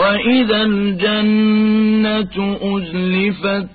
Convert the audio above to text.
وإذا الجنة أزلفت